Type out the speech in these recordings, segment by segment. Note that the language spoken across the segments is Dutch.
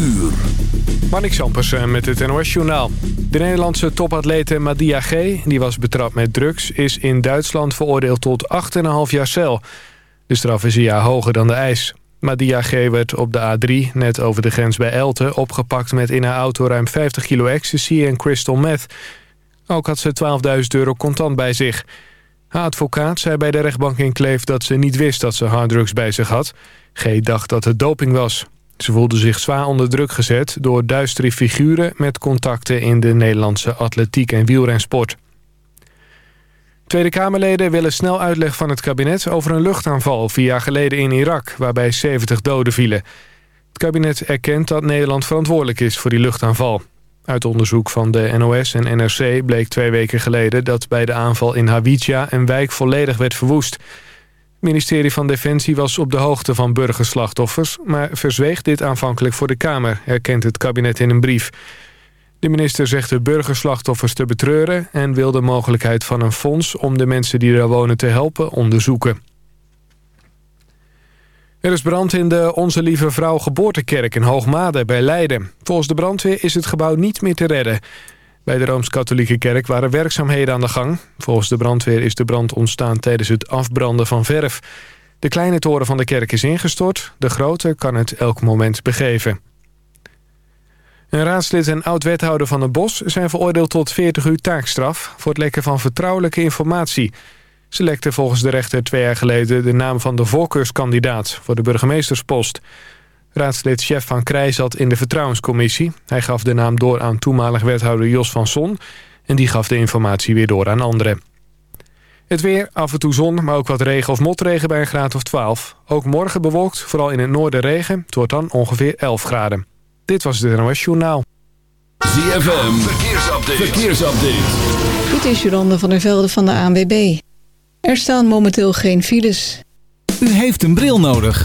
uur. Manik Sampersen met het NOS-journaal. De Nederlandse topatlete Madia G., die was betrapt met drugs... is in Duitsland veroordeeld tot 8,5 jaar cel. De straf is een jaar hoger dan de eis. Madia G. werd op de A3, net over de grens bij Elten... opgepakt met in haar auto ruim 50 kilo ecstasy en crystal meth. Ook had ze 12.000 euro contant bij zich. Haar advocaat zei bij de rechtbank in Kleef dat ze niet wist dat ze harddrugs bij zich had. G. dacht dat het doping was. Ze voelde zich zwaar onder druk gezet door duistere figuren... met contacten in de Nederlandse atletiek en wielrensport. Tweede Kamerleden willen snel uitleg van het kabinet... over een luchtaanval vier jaar geleden in Irak... waarbij 70 doden vielen. Het kabinet erkent dat Nederland verantwoordelijk is voor die luchtaanval. Uit onderzoek van de NOS en NRC bleek twee weken geleden... dat bij de aanval in Hawija een wijk volledig werd verwoest... Ministerie van Defensie was op de hoogte van burgerslachtoffers... maar verzweeg dit aanvankelijk voor de Kamer, herkent het kabinet in een brief. De minister zegt de burgerslachtoffers te betreuren... en wil de mogelijkheid van een fonds om de mensen die daar wonen te helpen onderzoeken. Er is brand in de Onze Lieve Vrouw Geboortekerk in Hoogmade bij Leiden. Volgens de brandweer is het gebouw niet meer te redden... Bij de Rooms-Katholieke Kerk waren werkzaamheden aan de gang. Volgens de brandweer is de brand ontstaan tijdens het afbranden van verf. De kleine toren van de kerk is ingestort. De grote kan het elk moment begeven. Een raadslid en oud-wethouder van het Bos zijn veroordeeld tot 40 uur taakstraf... voor het lekken van vertrouwelijke informatie. Ze lekte volgens de rechter twee jaar geleden de naam van de voorkeurskandidaat... voor de burgemeesterspost. Raadslid Chef van Krij zat in de vertrouwenscommissie. Hij gaf de naam door aan toenmalig wethouder Jos van Son... en die gaf de informatie weer door aan anderen. Het weer, af en toe zon, maar ook wat regen of motregen bij een graad of 12. Ook morgen bewolkt, vooral in het noorden regen. Het wordt dan ongeveer 11 graden. Dit was het NOS Journaal. ZFM, verkeersupdate. verkeersupdate. Dit is Jolande van der Velde van de ANWB. Er staan momenteel geen files. U heeft een bril nodig.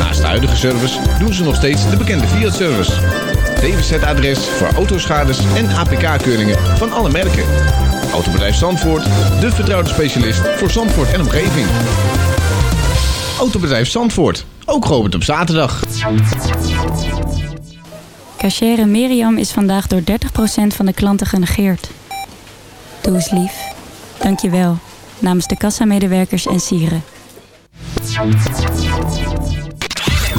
Naast de huidige service doen ze nog steeds de bekende Fiat-service. DWZ-adres voor autoschades en APK-keuringen van alle merken. Autobedrijf Zandvoort, de vertrouwde specialist voor Zandvoort en omgeving. Autobedrijf Zandvoort, ook geopend op zaterdag. Cachere Miriam is vandaag door 30% van de klanten genegeerd. Doe eens lief. Dank je wel. Namens de kassamedewerkers en sieren.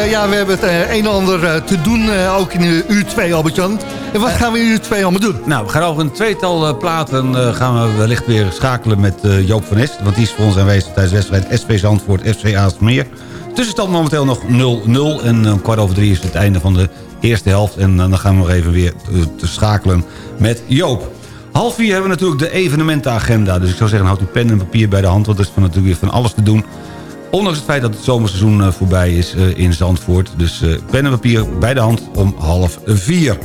Ja, we hebben het uh, een en ander uh, te doen, ook in uur 2, Albert-Jan. En wat gaan we in uur 2 allemaal doen? Nou, we gaan over een tweetal platen gaan we wellicht weer schakelen met Joop van Est. Want die is voor ons aanwezig tijdens de wedstrijd SP Zandvoort, FC Aalsmeer. Tussenstand momenteel nog 0-0. En om kwart over drie is het einde van de eerste helft. En dan gaan we nog even weer te schakelen met Joop. Half vier hebben we natuurlijk de evenementenagenda. Dus ik zou zeggen, houd uw pen en papier bij de hand. Want er is van natuurlijk weer van alles te doen. Ondanks het feit dat het zomerseizoen voorbij is in Zandvoort. Dus pen en papier bij de hand om half vier.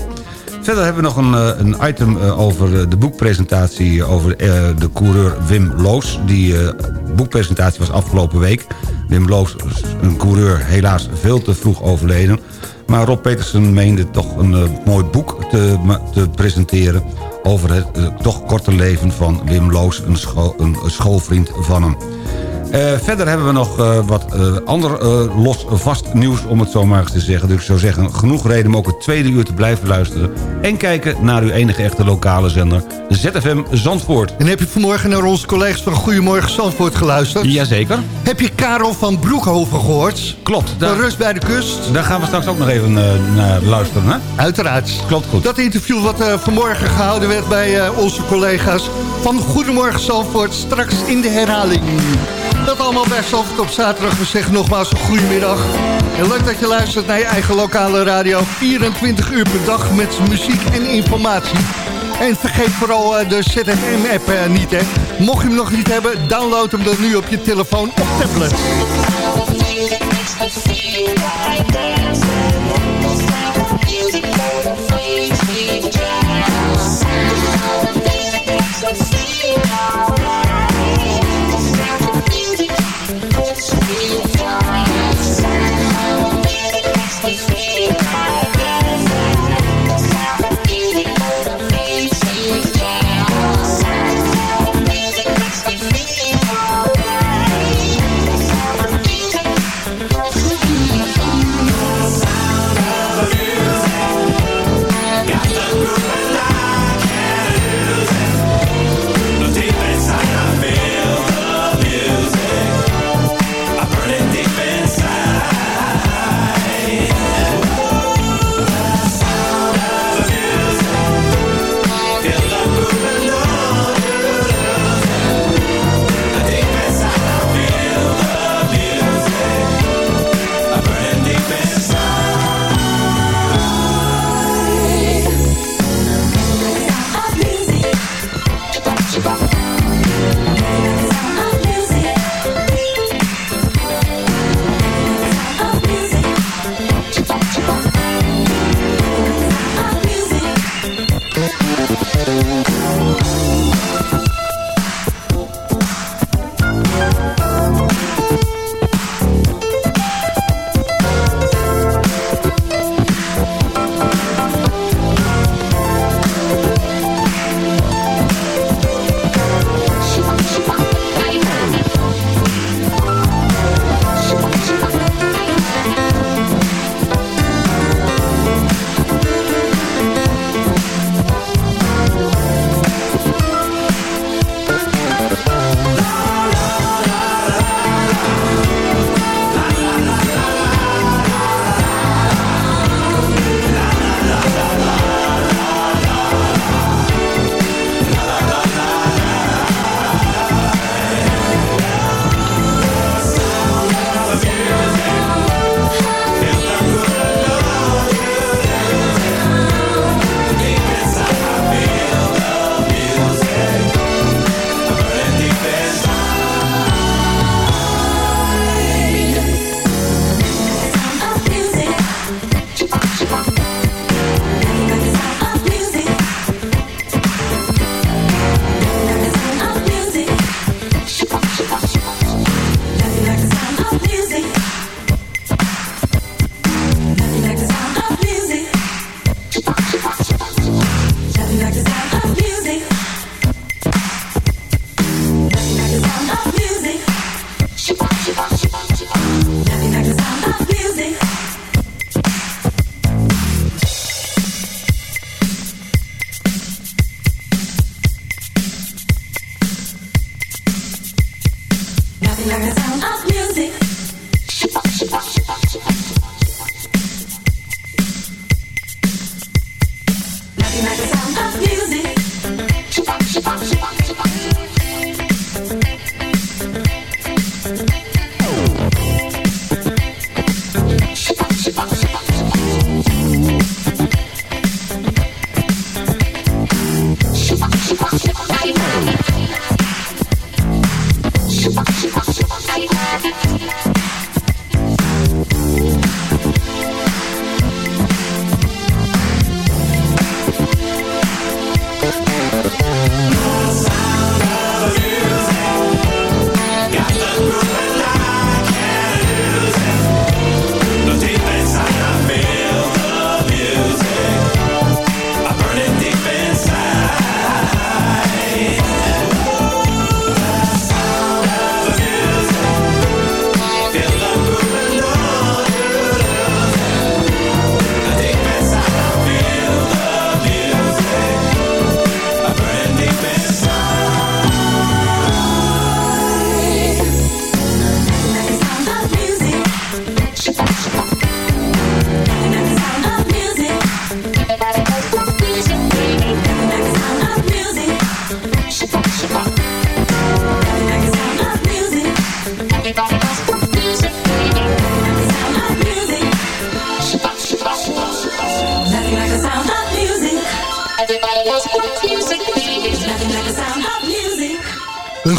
Verder hebben we nog een, een item over de boekpresentatie over de coureur Wim Loos. Die boekpresentatie was afgelopen week. Wim Loos, een coureur, helaas veel te vroeg overleden. Maar Rob Petersen meende toch een mooi boek te, te presenteren... over het toch korte leven van Wim Loos, een, een schoolvriend van hem. Uh, verder hebben we nog uh, wat uh, ander los vast nieuws, om het zo maar eens te zeggen. Dus ik zou zeggen, genoeg reden om ook het tweede uur te blijven luisteren... en kijken naar uw enige echte lokale zender, ZFM Zandvoort. En heb je vanmorgen naar onze collega's van Goedemorgen Zandvoort geluisterd? Jazeker. Heb je Karel van Broekhoven gehoord? Klopt. Daar, van Rust bij de Kust? Daar gaan we straks ook nog even naar luisteren, hè? Uiteraard. Klopt goed. Dat interview wat vanmorgen gehouden werd bij onze collega's van Goedemorgen Zandvoort... straks in de herhaling. Dat allemaal bij op zaterdag. We zeggen nogmaals goedemiddag. En leuk dat je luistert naar je eigen lokale radio. 24 uur per dag met muziek en informatie. En vergeet vooral de ZFM-app niet, hè. Mocht je hem nog niet hebben, download hem dan nu op je telefoon of tablet.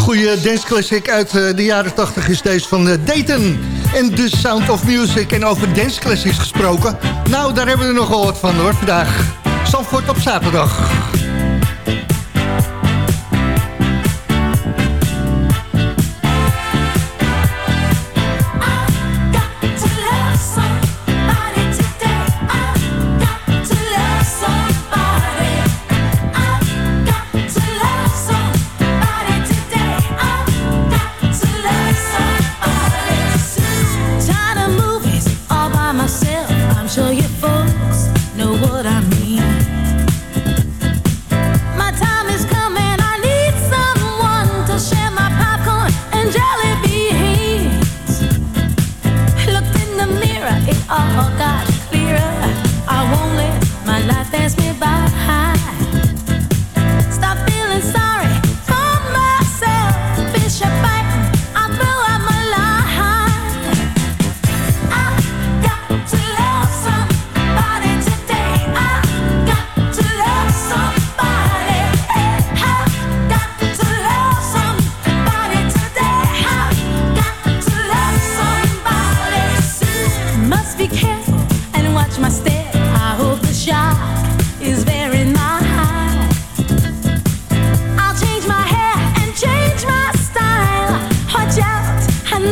Goede danceclassic uit eh, de jaren 80 is deze van eh, Dayton. En The Sound of Music. En over danceclassics gesproken. Nou, daar hebben we er nogal wat van hoor, vandaag. Zandvoort op zaterdag.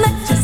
Out and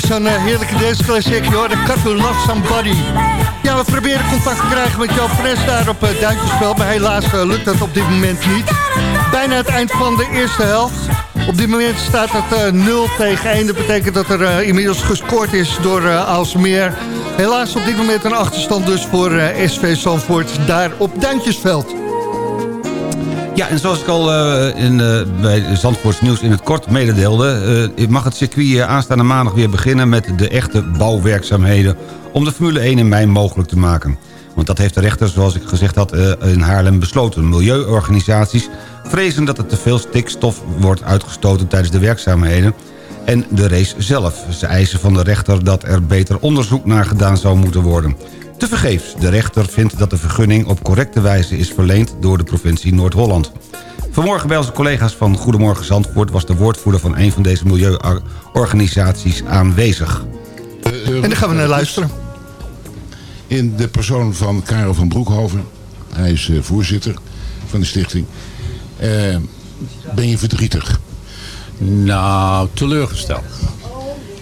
weer zo'n eh, heerlijke danceclassic, joh. The Cut to Love Somebody. Ja, we proberen contact te krijgen met Joop Fres daar op uh, Duintjesveld. Maar helaas eh, lukt dat op dit moment niet. Bijna het eind van de eerste helft. Op dit moment staat het eh, 0 tegen 1. Dat betekent dat er inmiddels gescoord is door uh, Aalsmeer. Helaas op dit moment een achterstand dus voor SV Zandvoort daar op Duintjesveld. Ja, en zoals ik al eh, in, eh, bij Zandvoorts Nieuws in het kort mededeelde... eh, mag het circuit aanstaande maandag weer beginnen met de echte bouwwerkzaamheden... om de Formule 1 in mei mogelijk te maken. Want dat heeft de rechter, zoals ik gezegd had, in Haarlem besloten. Milieuorganisaties vrezen dat er te veel stikstof wordt uitgestoten tijdens de werkzaamheden... en de race zelf. Ze eisen van de rechter dat er beter onderzoek naar gedaan zou moeten worden. Tevergeefs, de rechter vindt dat de vergunning op correcte wijze is verleend door de provincie Noord-Holland. Vanmorgen bij onze collega's van Goedemorgen Zandvoort... was de woordvoerder van een van deze milieuorganisaties aanwezig. En daar gaan we naar luisteren. In de persoon van Karel van Broekhoven. Hij is eh, voorzitter van de stichting. Eh, ben je verdrietig? Nou, teleurgesteld.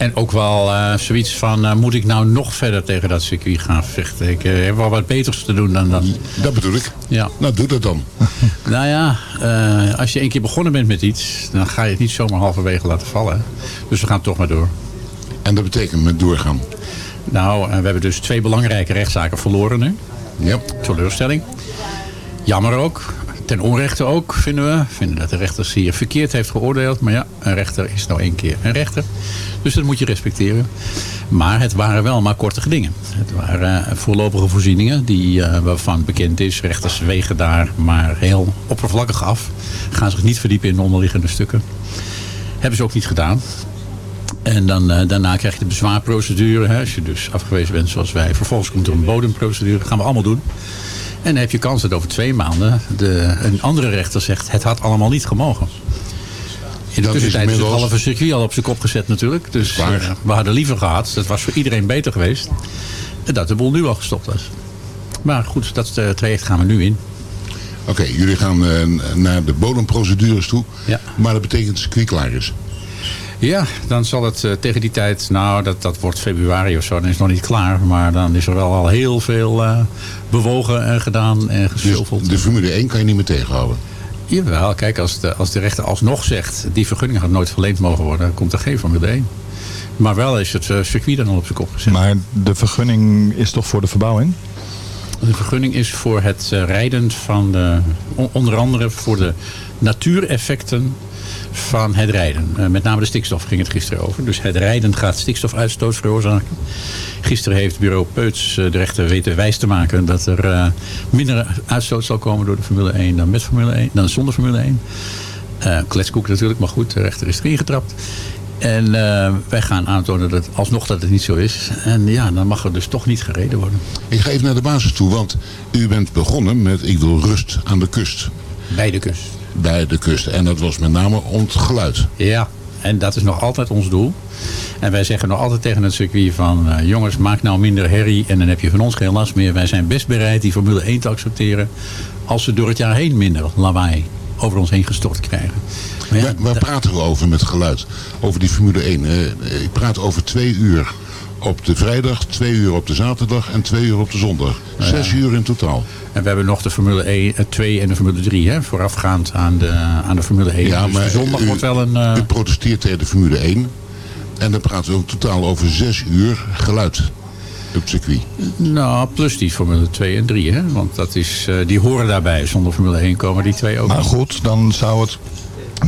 En ook wel eh, zoiets van, eh, moet ik nou nog verder tegen dat circuit gaan vechten? Ik eh, heb wel wat beters te doen dan dat. Dat bedoel ik. Ja. Nou, doe dat dan. Nou ja, als je een keer begonnen bent met iets, dan ga je het niet zomaar halverwege laten vallen. Dus we gaan toch maar door. En dat betekent met doorgaan? Nou, we hebben dus twee belangrijke rechtszaken verloren nu. Ja. Teleurstelling. Jammer ook. Ten onrechte ook, vinden we. Vinden dat de rechter hier verkeerd heeft geoordeeld. Maar ja, een rechter is nou één keer een rechter. Dus dat moet je respecteren. Maar het waren wel maar korte gedingen. Het waren eh, voorlopige voorzieningen die, eh, waarvan bekend is. Rechters wegen daar maar heel oppervlakkig af. Gaan zich niet verdiepen in de onderliggende stukken. Hebben ze ook niet gedaan. En dan, eh, daarna krijg je de bezwaarprocedure. Hè, als je dus afgewezen bent zoals wij. Vervolgens komt er een bodemprocedure. Dat gaan we allemaal doen. En dan heb je kans dat over twee maanden de, een andere rechter zegt... het had allemaal niet gemogen. In de tussentijd is het halve circuit al op zijn kop gezet natuurlijk. Dus eh, we hadden liever gehad, dat was voor iedereen beter geweest... dat de boel nu al gestopt was. Maar goed, dat eh, traject gaan we nu in. Oké, jullie gaan eh, naar de bodemprocedures toe. Ja. Maar dat betekent dat het circuit klaar is. Ja, dan zal het eh, tegen die tijd, nou dat, dat wordt februari of zo, dan is het nog niet klaar. Maar dan is er wel al heel veel eh, bewogen en gedaan en Dus geschuffeld. de Formule 1 kan je niet meer tegenhouden. Jawel, kijk, als de, als de rechter alsnog zegt... die vergunning had nooit verleend mogen worden... dan komt er geen Formule 1. Maar wel is het eh, circuit dan al op zijn kop gezet. Maar de vergunning is toch voor de verbouwing? De vergunning is voor het eh, rijden van de... on- onder andere voor de natuureffecten van het rijden. Eh, met name de stikstof ging het gisteren over. Dus het rijden gaat stikstofuitstoot veroorzaken. Gisteren heeft bureau Peuts eh, de rechter weten wijs te maken... dat er eh, minder uitstoot zal komen door de Formule 1 dan, met Formule 1, dan zonder Formule 1. Eh kletskoek natuurlijk, maar goed, de rechter is erin getrapt. En wij gaan aantonen dat alsnog dat het niet zo is. En ja, dan mag er dus toch niet gereden worden. Ik ga even naar de basis toe, want u bent begonnen met ik wil rust aan de kust. Bij de kust. Bij de kust. En dat was met name om het geluid. Ja, en dat is nog altijd ons doel. En wij zeggen nog altijd tegen het circuit van... eh, jongens, maak nou minder herrie en dan heb je van ons geen last meer. Wij zijn best bereid die Formule 1 te accepteren... als we door het jaar heen minder lawaai over ons heen gestort krijgen. Maar ja, waar waar praten we over met geluid? Over die Formule 1. Eh, ik praat over twee uur op de vrijdag, twee uur op de zaterdag en twee uur op de zondag. Zes uur in totaal. En we hebben nog de Formule 1, eh, 2 en de Formule 3, hè, voorafgaand aan de, aan de Formule 1. Ja, dus maar zondag u, wordt wel een... eh, u protesteert tegen de Formule 1. En dan praten we ook totaal over zes uur geluid op circuit. Nou, plus die Formule 2 en 3, hè? Want dat is, eh, die horen daarbij. Zonder Formule 1 komen die twee ook. Maar goed, dan zou het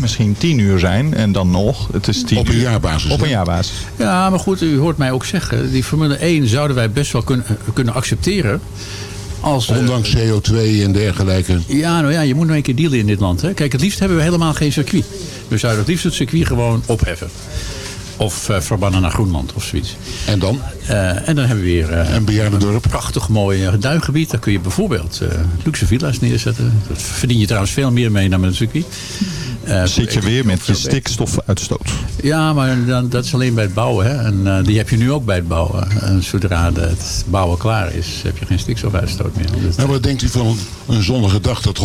misschien tien uur zijn en dan nog. Het is tien Op een jaarbasis. Op een jaarbasis. Ja, maar goed, u hoort mij ook zeggen. Die Formule 1 zouden wij best wel kunnen, kunnen accepteren. Als, eh, Ondanks CO2 en dergelijke. Ja, nou ja, je moet nou een keer dealen in dit land. Hè? Kijk, het liefst hebben we helemaal geen circuit. We zouden het liefst het circuit gewoon opheffen. Of eh, verbannen naar Groenland of zoiets. En dan? Eh, en dan hebben we weer eh, Een bejaardendorp. een prachtig mooi duingebied. Daar kun je bijvoorbeeld luxe villa's neerzetten. Dat verdien je trouwens veel meer mee dan met een circuit. Zit je weer met je stikstofuitstoot. Ja, maar dan, dat is alleen bij het bouwen. Hè? En die heb je nu ook bij het bouwen. En zodra het bouwen klaar is, heb je geen stikstofuitstoot meer. Dus Nou, wat denkt u van een zonnige dag dat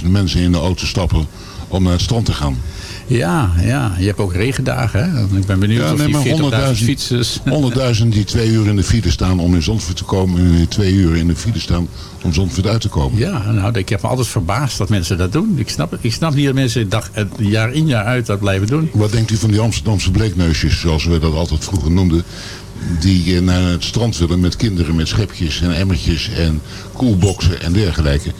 100.000 mensen in de auto stappen om naar het strand te gaan? Ja, ja, je hebt ook regendagen. Hè? Ik ben benieuwd Ja, of nee, die 40.000 100.000 fietsers... 100.000 die twee uur in de file staan om in Zandvoort te komen en weer twee uur in de file staan om Zandvoort uit te komen. Ja, nou, ik heb me altijd verbaasd dat mensen dat doen. Ik snap, ik snap niet dat mensen dag, eh, jaar in jaar uit dat blijven doen. Wat denkt u van die Amsterdamse bleekneusjes, zoals we dat altijd vroeger noemden, die eh, naar het strand willen met kinderen met schepjes en emmertjes en koelboxen en dergelijke?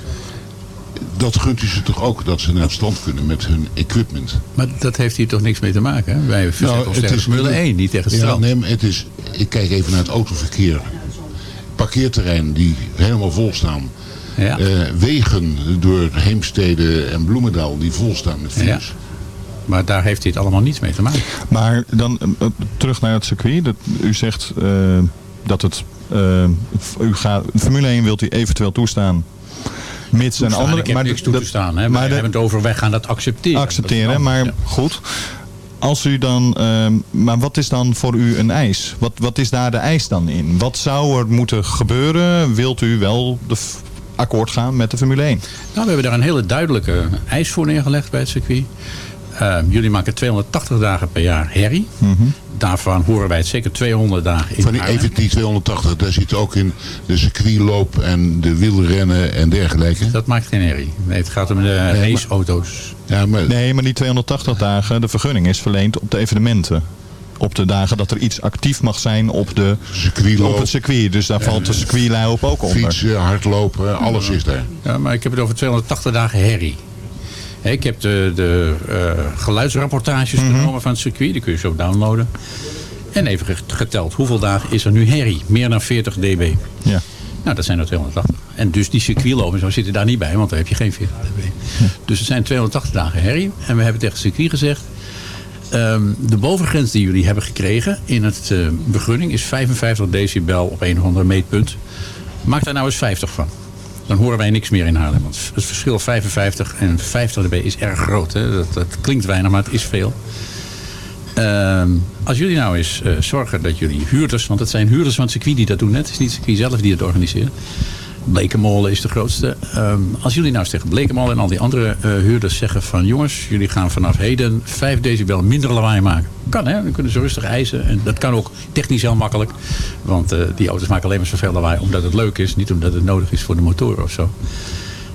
Dat gunt u ze toch ook dat ze naar het strand kunnen met hun equipment? Maar dat heeft hier toch niks mee te maken. Hè? Wij verzetten ons tegen Formule 1, niet tegen het ja, strand. Nee, maar het is, ik kijk even naar het autoverkeer. Parkeerterreinen die helemaal vol staan. Ja. Eh, wegen door Heemstede en Bloemendaal die vol staan met files. Maar daar heeft dit allemaal niets mee te maken. Maar dan eh, eh, terug naar het circuit. Dat, u zegt eh, dat het... eh, u gaat, Formule 1 wilt u eventueel toestaan. Mits en andere... ik heb niks toe dat- te staan. Hè? maar we hebben het over, wij gaan dat accepteren. accepteren, Dat maar goed. Als u dan, ehm, maar wat is dan voor u een eis? Wat, wat is daar de eis dan in? Wat zou er moeten gebeuren? Wilt u wel de akkoord gaan met de Formule 1? Nou, we hebben daar een hele duidelijke eis voor neergelegd bij het circuit. Eh, jullie maken 280 dagen per jaar herrie. Daarvan horen wij het zeker 200 dagen in Van die, even die 280, daar zit ook in de circuitloop en de wielrennen en dergelijke. Dat maakt geen herrie. Nee, het gaat om de maar- raceauto's. Ja, maar, Nee, maar die 280 dagen, de vergunning is verleend op de evenementen. op de dagen dat er iets actief mag zijn op, de, op het circuit. Dus daar valt de circuitloop ook onder. Fietsen, hardlopen, alles is daar. Ja, maar ik heb het over 280 dagen herrie. Ik heb de, de eh, geluidsrapportages Mhm. genomen van het circuit. Die kun je zo downloaden. En even ge- geteld, hoeveel dagen is er nu herrie? Meer dan 40 dB. Ja. Nou, dat zijn er 280. En dus die circuitlopen en zo zitten daar niet bij, want daar heb je geen 40 dB. Dus het zijn 280 dagen herrie. En we hebben tegen het circuit gezegd... ehm, de bovengrens die jullie hebben gekregen in het eh, begunning is 55 decibel op een of andere meetpunt. Maak daar nou eens 50 van. Dan horen wij niks meer in Haarlem. Want het verschil 55 en 50 dB is erg groot. Hè? Dat, dat klinkt weinig, maar het is veel. Ehm, als jullie nou eens eh, zorgen dat jullie huurders... want het zijn huurders van het circuit die dat doen. hè. Het is niet het circuit zelf die het organiseert. Blekenmolen is de grootste. Ehm, als jullie nou eens tegen Blekenmolen en al die andere eh, huurders zeggen van... jongens, jullie gaan vanaf heden 5 decibel minder lawaai maken. Kan hè, dan kunnen ze rustig eisen. En dat kan ook technisch heel makkelijk. Want eh, die auto's maken alleen maar zoveel lawaai omdat het leuk is. Niet omdat het nodig is voor de motoren of zo.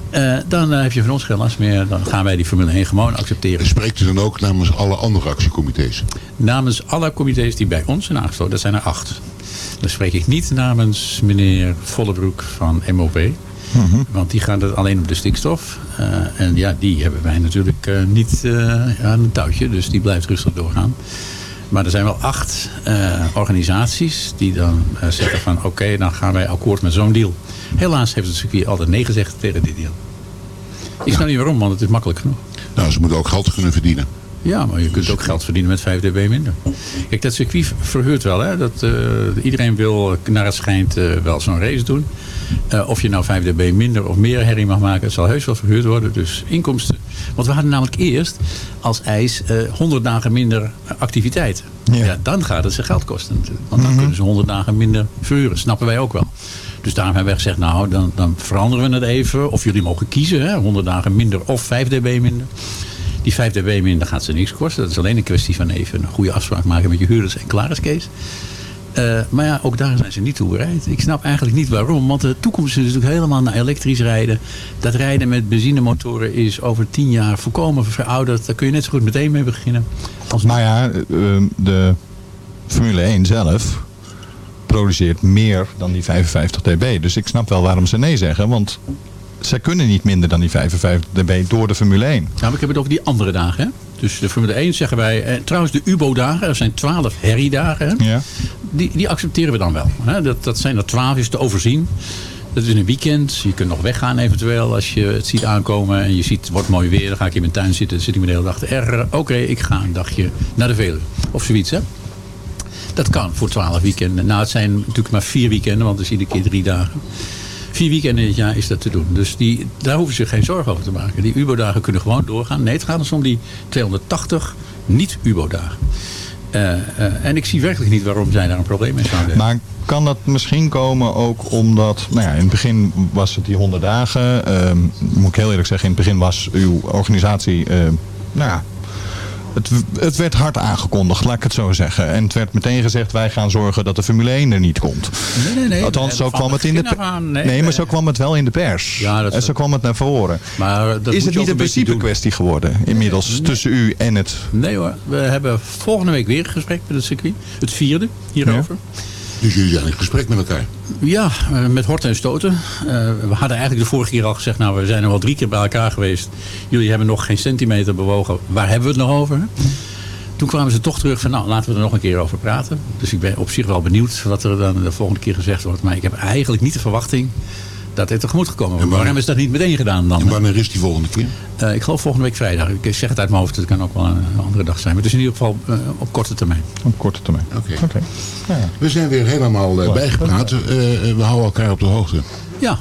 Eh, dan heb je van ons geen last meer. Dan gaan wij die Formule 1 gewoon accepteren. Spreekt u dan ook namens alle andere actiecomité's? Namens alle comité's die bij ons zijn aangesloten, dat zijn er acht. Dan spreek ik niet namens meneer Vollebroek van MOP. Want die gaat het alleen op de stikstof. Eh, en ja, die hebben wij natuurlijk eh, niet eh, aan het touwtje. Dus die blijft rustig doorgaan. Maar er zijn wel acht organisaties die dan zeggen van... oké, dan gaan wij akkoord met zo'n deal. Helaas heeft het circuit altijd nee gezegd tegen dit deal. Ik snap niet waarom, want het is makkelijk genoeg. Nou, ze moeten ook geld kunnen verdienen. Ja, maar je kunt ook geld verdienen met 5 dB minder. Kijk, dat circuit verhuurt wel. Hè? Dat, eh, iedereen wil, naar het schijnt, eh, wel zo'n race doen. Eh, of je nou 5 dB minder of meer herrie mag maken, het zal heus wel verhuurd worden. Dus inkomsten. Want we hadden namelijk eerst als eis eh 100 dagen minder activiteit. Ja. dan gaat het ze geld kosten. Want dan kunnen ze 100 dagen minder verhuren. Snappen wij ook wel. Dus daarom hebben wij gezegd, nou, dan, dan veranderen we het even. Of jullie mogen kiezen, hè? 100 dagen minder of 5 dB minder. Die 5 dB minder gaat ze niks kosten. Dat is alleen een kwestie van even een goede afspraak maken met je huurders en klaar is Kees. Eh, maar ja, ook daar zijn ze niet toe bereid. Ik snap eigenlijk niet waarom. Want de toekomst is natuurlijk helemaal naar elektrisch rijden. Dat rijden met benzinemotoren is over tien jaar volkomen verouderd. Daar kun je net zo goed meteen mee beginnen. Als Maar ja, eh, de Formule 1 zelf produceert meer dan die 55 dB. Dus ik snap wel waarom ze nee zeggen. Want zij kunnen niet minder dan die 55 dB door de Formule 1. Ja, maar ik heb het over die andere dagen. Hè? Dus de Formule 1 zeggen wij... Eh, trouwens, de UBO-dagen, er zijn 12 herriedagen. Hè? Ja. Die, die accepteren we dan wel. Hè? Dat, dat zijn er 12, is te overzien. Dat is in een weekend. Je kunt nog weggaan eventueel als je het ziet aankomen. En je ziet, het wordt mooi weer. Dan ga ik in mijn tuin zitten. Dan zit ik me de hele dag te ergeren. Oké, ik ga een dagje naar de Veluwe. Of zoiets, hè. Dat kan voor 12 weekenden. Nou, het zijn natuurlijk maar vier weekenden. Want het is iedere keer drie dagen. Vier weekenden in het jaar is dat te doen. Dus die, daar hoeven ze geen zorgen over te maken. Die UBO-dagen kunnen gewoon doorgaan. Nee, het gaat dus om die 280 niet-UBO-dagen. Eh, eh, en ik zie werkelijk niet waarom zij daar een probleem mee zouden hebben. Maar kan dat misschien komen ook omdat... Nou ja, in het begin was het die 100 dagen. Ehm, moet ik heel eerlijk zeggen, in het begin was uw organisatie... ehm, nou ja, het, het werd hard aangekondigd, laat ik het zo zeggen. En het werd meteen gezegd, wij gaan zorgen dat de Formule 1 er niet komt. Nee, nee, nee. Althans, zo kwam het in de pers. aan, Nee, nee, maar eh, zo kwam het wel in de pers. Ja, dat en zo kwam het naar voren. Maar dat is het niet een principe kwestie geworden inmiddels tussen u en het... Nee hoor, we hebben volgende week weer een gesprek met het circuit. Het vierde hierover. Dus jullie zijn in gesprek met elkaar? Ja, eh, met horten en stoten. Eh, we hadden eigenlijk de vorige keer al gezegd... nou, we zijn er al drie keer bij elkaar geweest. Jullie hebben nog geen centimeter bewogen. Waar hebben we het nog over? Toen kwamen ze toch terug van... nou, laten we er nog een keer over praten. Dus ik ben op zich wel benieuwd wat er dan de volgende keer gezegd wordt. Maar ik heb eigenlijk niet de verwachting dat dit tegemoet gekomen wordt. Waarom is dat niet meteen gedaan dan? En wanneer is die volgende keer? Eh, ik geloof volgende week vrijdag. Ik zeg het uit mijn hoofd. Het kan ook wel een andere dag zijn. Maar het is in ieder geval eh, op korte termijn. Op korte termijn. Oké. We zijn weer helemaal eh, bijgepraat. We houden elkaar op de hoogte. Ja.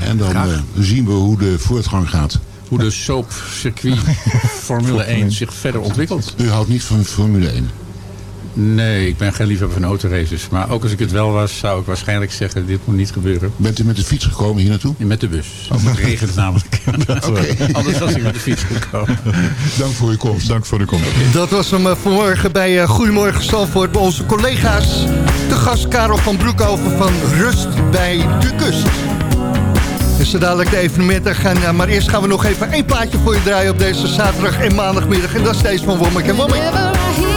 En dan zien we hoe de voortgang gaat. Hoe de soapcircuit Formule 1 zich verder ontwikkelt. U houdt niet van Formule 1? Nee, ik ben geen liefhebber van autoraces. Maar ook als ik het wel was, zou ik waarschijnlijk zeggen... dit moet niet gebeuren. Bent u met de fiets gekomen hier naartoe? Met de bus. Of het regent namelijk. Anders was ik met de fiets gekomen. Dank voor uw komst. Dank voor de komst. Dat was hem eh, vanmorgen bij eh, Goedemorgen Zandvoort bij onze collega's. De gast Karel van Broekhoven van Rust bij de Kust. Dus zo dadelijk de evenementen gaan. eh, maar eerst gaan we nog even één plaatje voor je draaien op deze zaterdag en maandagmiddag. En dat is deze van Womack en Womack.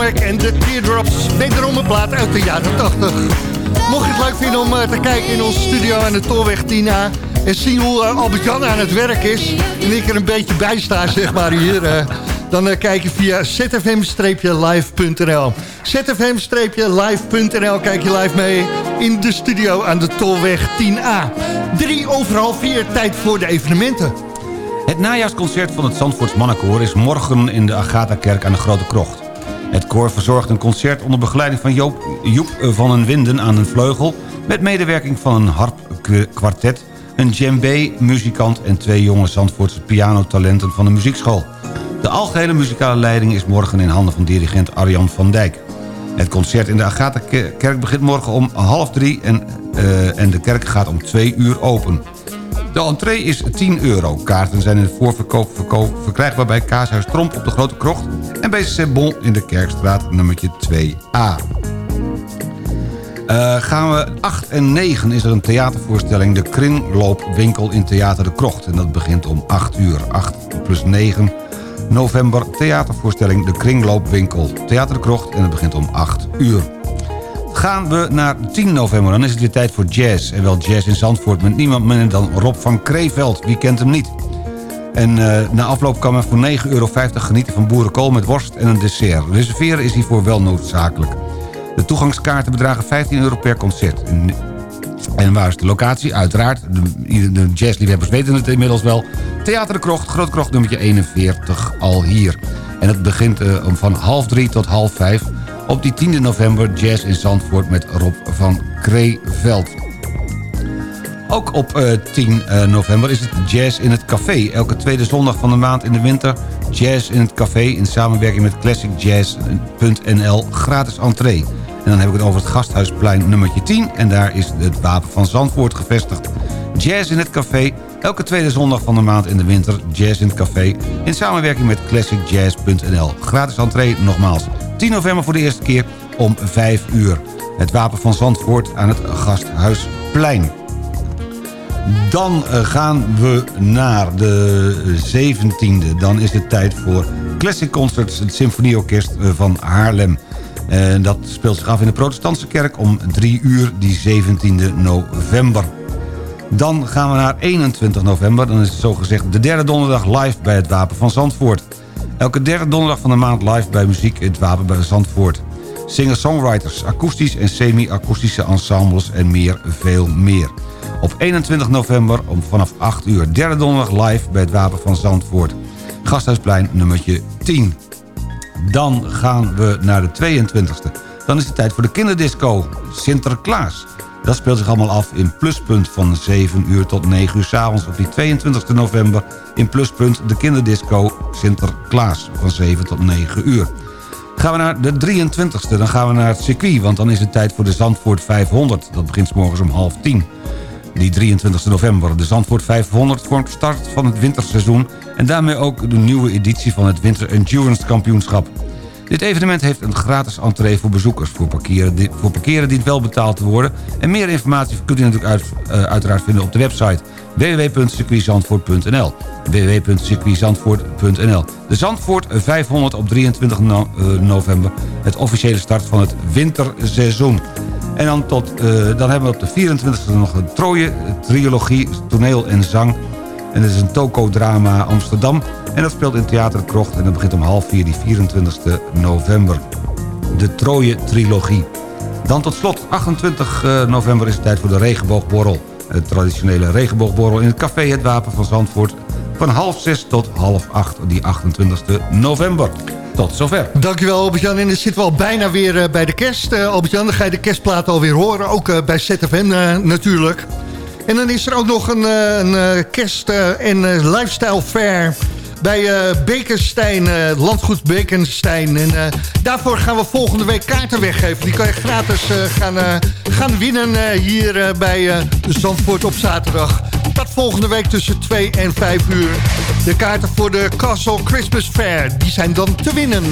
En de Teardrops. Wederom een plaat uit de jaren 80. Mocht je het leuk vinden om eh, te kijken in onze studio aan de Tolweg 10A... en zien hoe eh, Albert-Jan aan het werk is... en ik er een beetje bij sta, zeg maar, hier... eh, dan kijk je via zfm-live.nl. zfm-live.nl kijk je live mee in de studio aan de Tolweg 10A. Drie overal vier, tijd voor de evenementen. Het najaarsconcert van het Zandvoorts Mannenkoor is morgen in de Agatha-kerk aan de Grote Krocht. Het koor verzorgt een concert onder begeleiding van Joop, Joep van den Winden aan een vleugel... met medewerking van een harpkwartet, een djembe-muzikant... en twee jonge Zandvoortse pianotalenten van de muziekschool. De algehele muzikale leiding is morgen in handen van dirigent Arjan van Dijk. Het concert in de Agatha-kerk begint morgen om half drie... En, eh, en de kerk gaat om twee uur open. De entree is 10 euro. Kaarten zijn in de voorverkoop verkoop verkrijgbaar bij Kaashuis Tromp op de Grote Krocht... en bij Sebon in de Kerkstraat nummertje 2A. Eh, gaan we 8 en 9 is er een theatervoorstelling... De Kringloopwinkel in Theater de Krocht. En dat begint om 8 uur. 8 plus 9 november theatervoorstelling De Kringloopwinkel. Theater de Krocht en dat begint om 8 uur. Gaan we naar 10 november, dan is het weer tijd voor jazz. En wel jazz in Zandvoort met niemand minder dan Rob van Kreeveld. Wie kent hem niet? En eh, na afloop kan men voor 9,50 euro genieten van boerenkool met worst en een dessert. Reserveren is hiervoor wel noodzakelijk. De toegangskaarten bedragen 15 euro per concert. En, waar is de locatie? Uiteraard, de, de jazzliefhebbers weten het inmiddels wel. Theater de Krocht, Groot Krocht nummertje 41 al hier. En het begint eh, van half drie tot half vijf op die 10 november Jazz in Zandvoort met Rob van Kreeveld. Ook op eh, 10 eh, november is het Jazz in het Café. Elke tweede zondag van de maand in de winter Jazz in het Café... in samenwerking met classicjazz.nl gratis entree. En dan heb ik het over het Gasthuisplein nummertje 10... en daar is het Wapen van Zandvoort gevestigd. Jazz in het Café, elke tweede zondag van de maand in de winter... Jazz in het Café, in samenwerking met classicjazz.nl. Gratis entree, nogmaals. 10 november voor de eerste keer om 5 uur. Het Wapen van Zandvoort aan het Gasthuisplein. Dan eh, gaan we naar de 17e. Dan is het tijd voor Classic Concerts, het Symfonieorkest eh, van Haarlem. En dat speelt zich af in de protestantse kerk om 3 uur, die 17e november. Dan gaan we naar 21 november. Dan is het zogezegd de derde donderdag live bij het Wapen van Zandvoort. Elke derde donderdag van de maand live bij muziek het Wapen bij Zandvoort. Singer-songwriters, akoestisch en semi-akoestische ensembles en meer, veel meer. Op 21 november om vanaf 8 uur. Derde donderdag live bij het Wapen van Zandvoort. Gasthuisplein nummertje 10. Dan gaan we naar de 22e. Dan is het tijd voor de kinderdisco. Sinterklaas. Dat speelt zich allemaal af in Pluspunt van 7 uur tot 9 uur s'avonds op die 22 november. In Pluspunt de kinderdisco Sinterklaas van 7 tot 9 uur. Gaan we naar de 23e, dan gaan we naar het circuit... want dan is het tijd voor de Zandvoort 500. Dat begint morgens om half 10. Die 23 november. De Zandvoort 500 vormt start van het winterseizoen... en daarmee ook de nieuwe editie van het Winter Endurance Kampioenschap. Dit evenement heeft een gratis entree voor bezoekers. Voor parkeren, di- voor parkeren dient wel betaald te worden. En meer informatie kunt u natuurlijk uit, eh, uiteraard vinden op de website www.circuitzandvoort.nl www.circuitzandvoort.nl De Zandvoort 500 op 23 no- eh, november. Het officiële start van het winterseizoen. En dan, tot, eh, dan hebben we op de 24e nog een Troje, trilogie, toneel en zang. En dat is een tokodrama Amsterdam. En dat speelt in Theater Krocht. En dat begint om half vier, die 24 november. De Troje-trilogie. Dan tot slot, 28 eh, november is het tijd voor de regenboogborrel. Het traditionele regenboogborrel in het café Het Wapen van Zandvoort. Van half zes tot half acht, die 28 november. Tot zover. Dankjewel Albert-Jan. En dan zitten we al bijna weer eh, bij de kerst. Eh, Albert-Jan, dan ga je de kerstplaat alweer horen. Ook eh, bij ZFM natuurlijk. En dan is er ook nog een, een kerst- en lifestyle fair... bij Bekenstein, landgoed Bekenstein. En daarvoor gaan we volgende week kaarten weggeven. Die kan je gratis gaan, gaan winnen hier bij Zandvoort op zaterdag. Dat volgende week tussen 2 en 5 uur. De kaarten voor de Castle Christmas Fair, die zijn dan te winnen.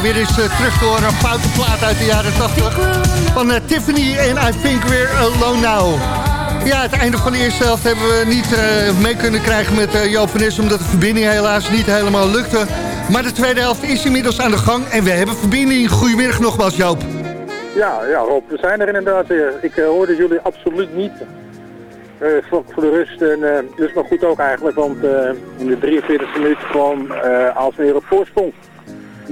Weer eens eh, terug te horen. Een foute plaat uit de jaren 80 van eh, Tiffany en I Think We're Alone Now. Ja, het einde van de eerste helft hebben we niet eh, mee kunnen krijgen met eh, Joop omdat de verbinding helaas niet helemaal lukte. Maar de tweede helft is inmiddels aan de gang en we hebben verbinding. Goedemiddag nogmaals, Joop. Ja, ja, Rob, we zijn er inderdaad weer. Ik eh, hoorde jullie absoluut niet eh, voor, de rust. En eh dus maar goed ook eigenlijk, want eh, in de 43e minuut kwam eh als weer op voorsprong.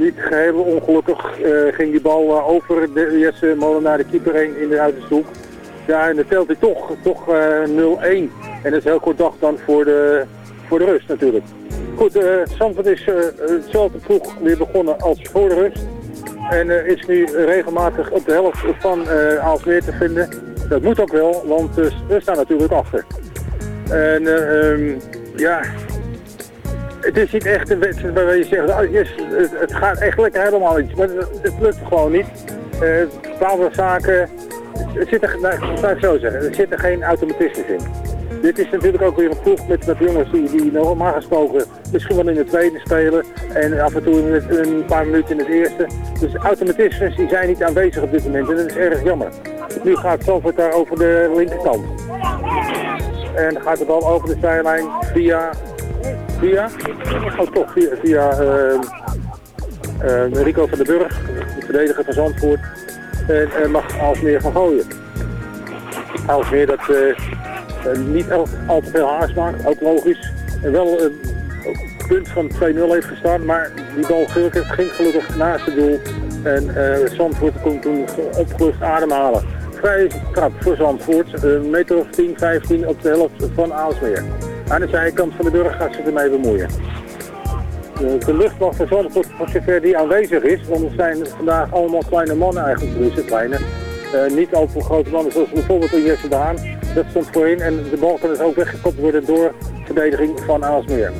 Niet geheel ongelukkig eh, ging die bal eh, over de Jesse Molenaar de keeper heen in de uiterste Ja, en dan telt hij toch, toch eh 0-1. En dat is heel kort dag dan voor de, voor de rust natuurlijk. Goed, eh Zandvoort is eh, hetzelfde vroeg weer begonnen als voor de rust. En eh, is nu regelmatig op de helft van eh Aalsmeer te vinden. Dat moet ook wel, want eh, we staan natuurlijk achter. En eh, ehm, ja, het is niet echt een wedstrijd waarbij je zegt, oh, het, het gaat echt lekker helemaal iets. Maar het, het lukt gewoon niet. Eh bepaalde zaken, het zit er, nou, laat zo zeggen, er zitten geen automatismes in. Dit is natuurlijk ook weer een ploeg met, met jongens die, die normaal gesproken misschien wel in de tweede spelen. En af en toe in het- een paar minuten in het eerste. Dus automatismes die zijn niet aanwezig op dit moment en dat is erg jammer. Nu gaat Zalvoort daar over de linkerkant. En gaat de bal over de zijlijn via... Via? Oh toch, via, via eh, eh, Rico van den Burg, de verdediger van Zandvoort. En eh, mag Aalsmeer gaan gooien. Aalsmeer dat eh, eh, niet al, al te veel haast maakt, ook logisch. En wel een punt van 2-0 heeft gestaan, maar die bal ging gelukkig naast het doel. En eh Zandvoort kon toen opgelucht ademhalen. Vrije trap voor Zandvoort, een meter of 10, 15 op de helft van Aalsmeer. Aan de zijkant van de burg gaat ze ermee bemoeien. De, de luchtmacht van Zandvoort, voor zover die aanwezig is, want er zijn vandaag allemaal kleine mannen eigenlijk, dus kleine. Eh, niet al te grote mannen, zoals bijvoorbeeld een Jesse Daan. Dat stond voorin en de bal kan dus ook weggekopt worden door verdediging van Aalsmeer.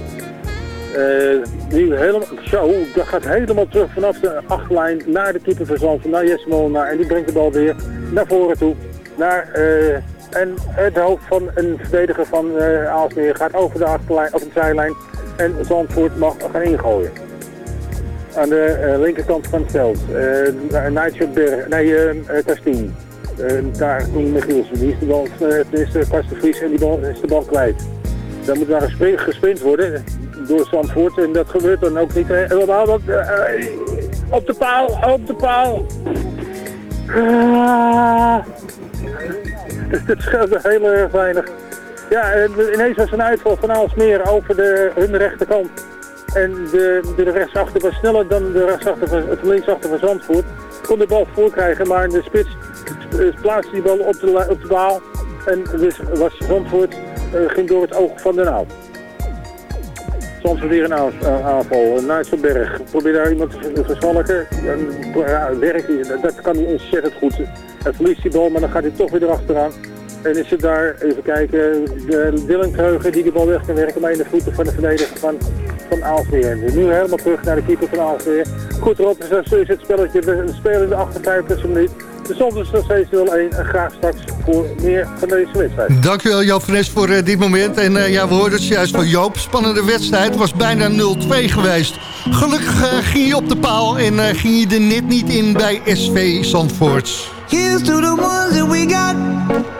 Eh, nu helemaal, zo, dat gaat helemaal terug vanaf de achterlijn naar de keeper van Zandvoort, naar Jesse Molenaar. En die brengt de bal weer naar voren toe. Naar, eh, en het hoofd van een verdediger van eh Aalsmeer gaat over de achterlijn, over de zijlijn. En Zandvoort mag gaan ingooien. Aan de eh, linkerkant van het veld. Uh, Nigel Berg, nee, eh, Kastien. Daar Michielsen. Die is de bal, is uh, Vries en die bal is de bal kwijt. Dan moet daar gespri- gesprint worden door Zandvoort. En dat gebeurt dan ook niet op de paal, op de paal. Ah. Het scheelde heel erg weinig. Ja, en ineens was een uitval van Aalsmeer over de, hun rechterkant. En de, de rechtsachter was sneller dan de rechtsachter van, het linksachter van Zandvoort. Kon de bal voorkrijgen, maar de spits plaatste die bal op de, op de baal. En dus was Zandvoort, eh, ging door het oog van de naald. Zandvoort weer een aan- eh, aanval. Nijtselberg probeert daar iemand te verschalken. Werkt hij, dat kan hij ontzettend goed. Hij verliest die bal, maar dan gaat hij toch weer erachteraan. En is het daar, even kijken, de Kreuger die de bal weg kan werken, maar in de voeten van de verdediger van, van Aalsmeer. Dus nu helemaal terug naar de keeper van Aalsmeer. Goed erop, dus zo is het spelletje. We spelen in de 58e minuut. De stand is nog steeds 0-1 en graag straks voor meer van deze wedstrijd. Dankjewel Joop van Nes voor eh, dit moment. En eh, ja, we hoorden het juist van Joop. Spannende wedstrijd. Het was bijna 0-2 geweest. Gelukkig eh, ging je op de paal en ging je er net niet in bij SV Zandvoort. Here's to the ones that we got.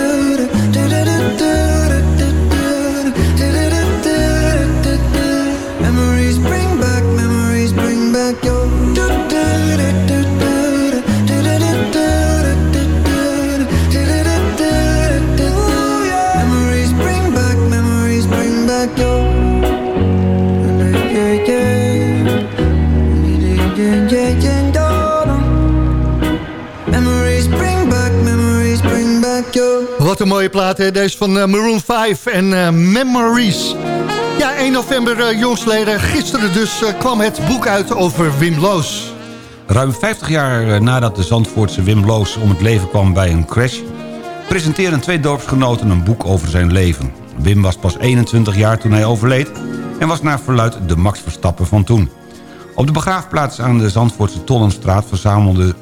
Wat een mooie plaat, hè? Deze van eh, Maroon 5 en eh, Memories. Ja, 1 november uh, jongsleden. Gisteren dus kwam het boek uit over Wim Loos. Ruim 50 jaar nadat de Zandvoortse Wim Loos om het leven kwam bij een crash... presenteren twee dorpsgenoten een boek over zijn leven. Wim was pas 21 jaar toen hij overleed... en was naar verluid de Max Verstappen van toen. Op de begraafplaats aan de Zandvoortse Tollenstraat... verzamelde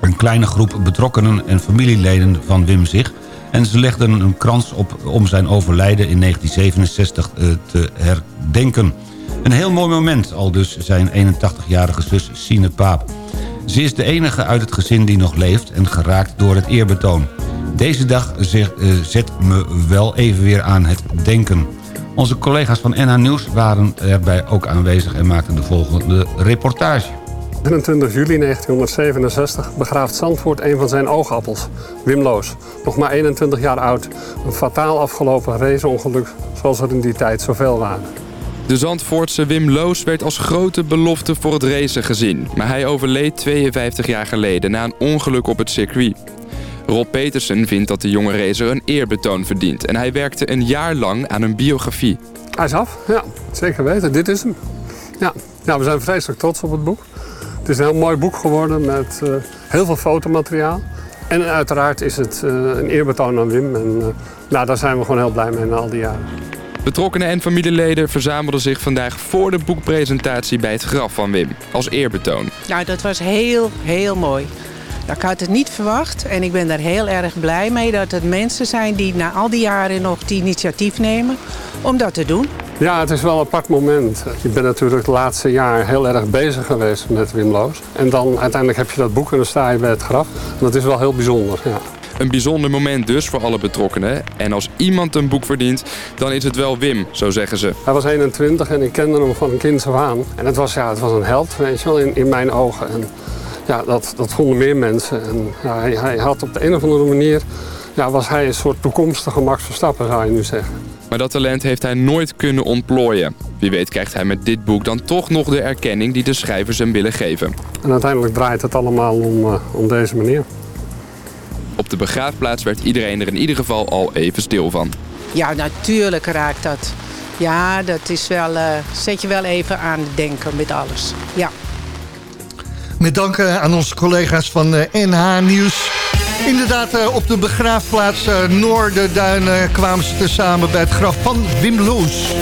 een kleine groep betrokkenen en familieleden van Wim zich... en ze legden een krans op om zijn overlijden in 1967 eh, te herdenken... Een heel mooi moment, al dus zijn 81-jarige zus Sine Paap. Ze is de enige uit het gezin die nog leeft en geraakt door het eerbetoon. Deze dag zet, eh, zet me wel even weer aan het denken. Onze collega's van NH Nieuws waren erbij ook aanwezig en maakten de volgende reportage. 21 juli 1967 begraaft Zandvoort een van zijn oogappels, Wim Loos. Nog maar 21 jaar oud. Een fataal afgelopen raceongeluk zoals er in die tijd zoveel waren. De Zandvoortse Wim Loos werd als grote belofte voor het racen gezien. Maar hij overleed 52 jaar geleden na een ongeluk op het circuit. Rob Petersen vindt dat de jonge racer een eerbetoon verdient. En hij werkte een jaar lang aan een biografie. Hij is af, ja, zeker weten. Dit is hem. Ja. ja, we zijn vreselijk trots op het boek. Het is een heel mooi boek geworden met eh, heel veel fotomateriaal. En uiteraard is het eh, een eerbetoon aan Wim. En eh, nou, daar zijn we gewoon heel blij mee na al die jaren. Betrokkenen en familieleden verzamelden zich vandaag voor de boekpresentatie bij het graf van Wim. Als eerbetoon. Nou, dat was heel, heel mooi. Ik had het niet verwacht en ik ben daar heel erg blij mee dat het mensen zijn die na al die jaren nog het initiatief nemen om dat te doen. Ja, het is wel een apart moment. Ik ben natuurlijk het laatste jaar heel erg bezig geweest met Wim Loos. En dan uiteindelijk heb je dat boek en dan sta je bij het graf. En dat is wel heel bijzonder, ja. Een bijzonder moment dus voor alle betrokkenen. En als iemand een boek verdient, dan is het wel Wim, zo zeggen ze. Hij was 21 en ik kende hem van een kind af aan. En het was, ja, het was een held, weet je wel, in, in mijn ogen. En ja, dat, dat vonden meer mensen. En ja, hij, hij had op de een of andere manier... Ja, was hij een soort toekomstige Max Verstappen, zou je nu zeggen. Maar dat talent heeft hij nooit kunnen ontplooien. Wie weet krijgt hij met dit boek dan toch nog de erkenning die de schrijvers hem willen geven. En uiteindelijk draait het allemaal om, uh, om deze meneer. Op de begraafplaats werd iedereen er in ieder geval al even stil van. Ja, natuurlijk raakt dat. Ja, dat is wel, uh, zet je wel even aan het denken met alles. Ja. Met dank aan onze collega's van NH Nieuws. Inderdaad, uh, op de begraafplaats uh, Noorderduin kwamen ze tezamen bij het graf van Wim Loos.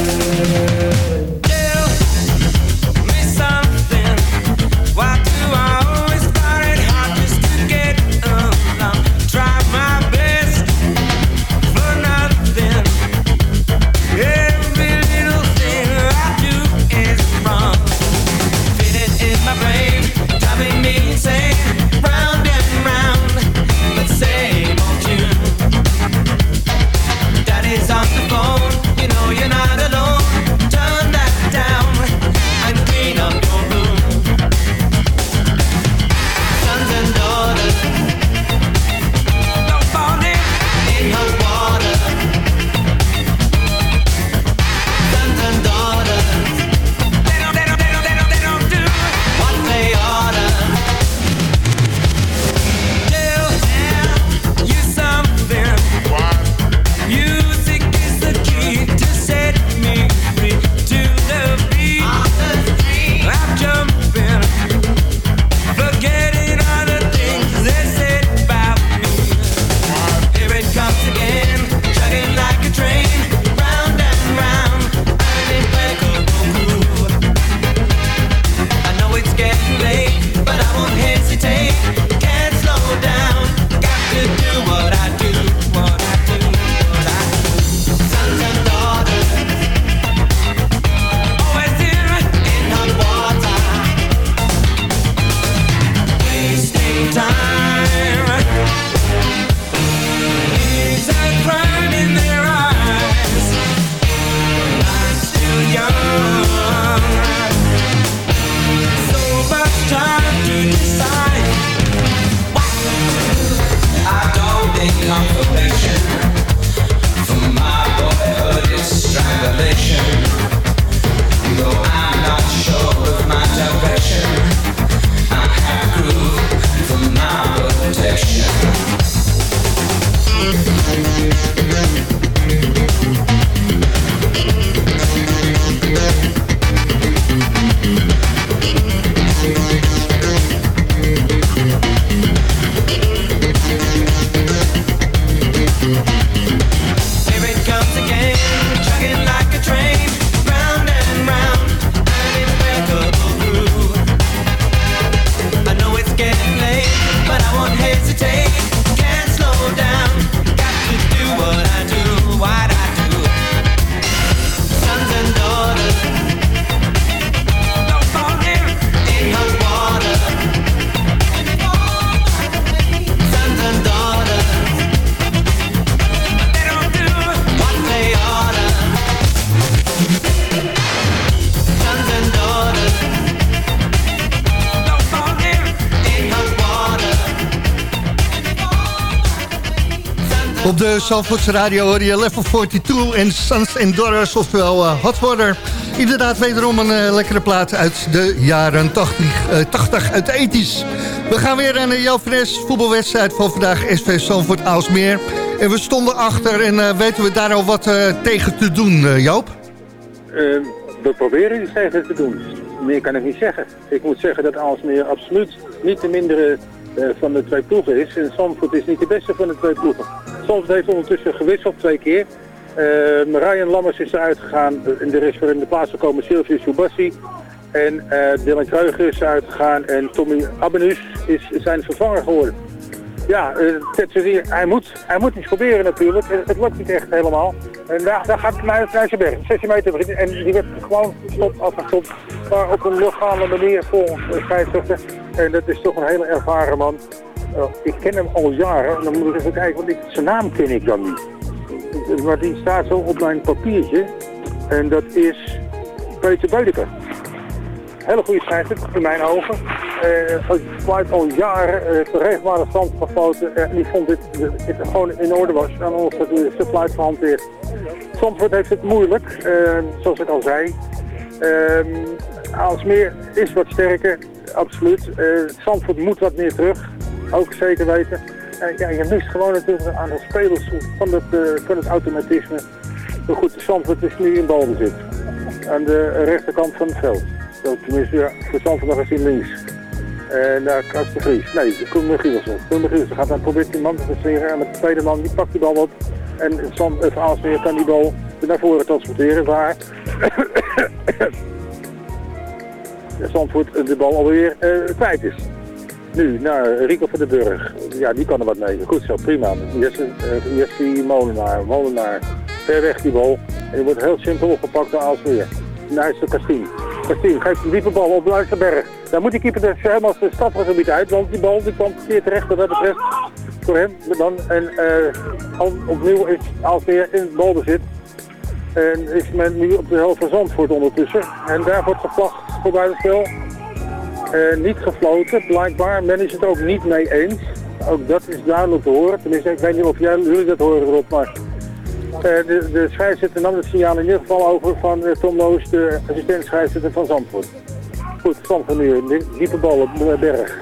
De Zandvoortse Radio hoor je Level 42 en Sons and Daughters, oftewel uh, Hot Water. Inderdaad, wederom een uh, lekkere plaat uit de jaren 80, uh, 80 uit de. We gaan weer aan de Jovenes voetbalwedstrijd van vandaag SV Zandvoort Aalsmeer. En we stonden achter en weten we daar al wat tegen te doen, Joop? we proberen iets tegen te doen. Meer kan ik niet zeggen. Ik moet zeggen dat Aalsmeer absoluut niet de mindere van de twee ploegen is. En Zandvoort is niet de beste van de twee ploegen. Zandvoort heeft ondertussen gewisseld twee keer. Uh, Ryan Lammers is eruit gegaan. En er is voor in de plaats gekomen Silvio Subassi. En uh, Dylan Kreuger is eruit gegaan. En Tommy Abenus is zijn vervanger geworden. Ja, uh, hij, moet, hij moet iets proberen natuurlijk. Het, het lukt niet echt helemaal. En daar, daar gaat naar berg. 16 meter. En die werd gewoon gestopt, afgestopt. Maar op een luchtgaande manier volgens scheidsrechter. En dat is toch een hele ervaren man. Ik ken hem al jaren. En dan moet ik even kijken, want ik, zijn naam ken ik dan niet. Maar die staat zo op mijn papiertje. En dat is Peter Beudeker. Hele goede scheidsrechter in mijn ogen. Uh, fluit al jaren uh, regelmatig stand en die vond dit, dit gewoon in orde was. En ons dat de fluit gehanteerd. Zandvoort heeft het moeilijk, zoals ik al zei. Aalsmeer is wat sterker, absoluut. Uh, Zandvoort moet wat meer terug, ook zeker weten. Uh, ja, je mist gewoon natuurlijk aan de spelers van het, uh, van het automatisme. Maar goed, Zandvoort is nu in balbezit. Aan de rechterkant van het veld. Tenminste, ja, voor Zandvoort nog eens in links. En daar Kras de Vries. Nee, Koen Michielsen. Koen Michielsen gaat dan proberen die man te verslinger. En met de tweede man, die pakt die bal op. En Zand, Aalsmeer kan die bal naar voren transporteren. Waar Zandvoort de bal alweer kwijt is. Nu naar Rico van den Burg. Ja, die kan er wat mee. Goed zo, prima. Jesse, uh, Jesse Molenaar. Molenaar. Ver weg die bal. En die wordt heel simpel opgepakt door Aalsmeer. Daar is de Kastien. Kastien geeft diepe bal op Luisterberg. Daar moet die keeper dus helemaal zijn stadsgebied uit. Want die bal die kwam verkeerd terecht wat dat betreft. Voor hem dan. En uh, opnieuw is Aalsmeer in het balbezit. En is men nu op de helft van Zandvoort ondertussen. En daar wordt gevlacht voor buitenspel. Uh, niet gefloten, blijkbaar. Men is het ook niet mee eens. Ook dat is duidelijk te horen. Tenminste, ik weet niet of jij, jullie dat horen erop, maar... Uh, de, de scheidsrechter nam het signaal in ieder geval over van uh, Tom Loos, de assistent scheidsrechter van Zandvoort. Goed, Zandvoort nu, diepe bal op de berg.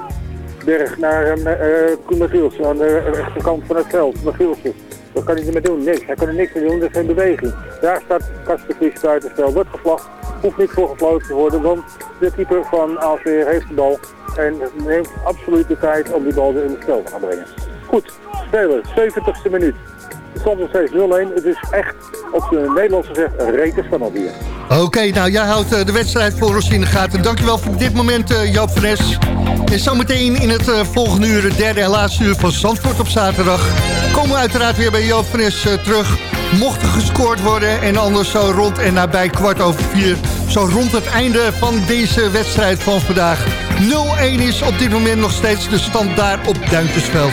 Berg naar uh, Koen Magielsen aan de rechterkant van het veld. Magielsen. Wat kan hij ermee doen? Niks. Hij kan er niks mee doen, er is geen beweging. Daar staat Kastenvries buitenspel. Wordt gevlacht. Hoeft niet voor gefloten te worden, want de keeper van Aalsmeer heeft de bal. En neemt absoluut de tijd om die bal weer in het spel te gaan brengen. Goed, spelen. 70ste minuut. De stand is steeds 0-1. Het is echt, op de Nederlandse zeg, een spannend hier. Oké, nou jij houdt uh, de wedstrijd voor ons in de gaten. Dankjewel voor dit moment, uh, Joop van Es. En zometeen in het uh, volgende uur, het derde en laatste uur van Zandvoort op zaterdag... komen we uiteraard weer bij Joop van Es terug. Mocht er gescoord worden en anders zo rond en nabij kwart over vier... zo rond het einde van deze wedstrijd van vandaag. 0-1 is op dit moment nog steeds de stand daar op Duintjesveld.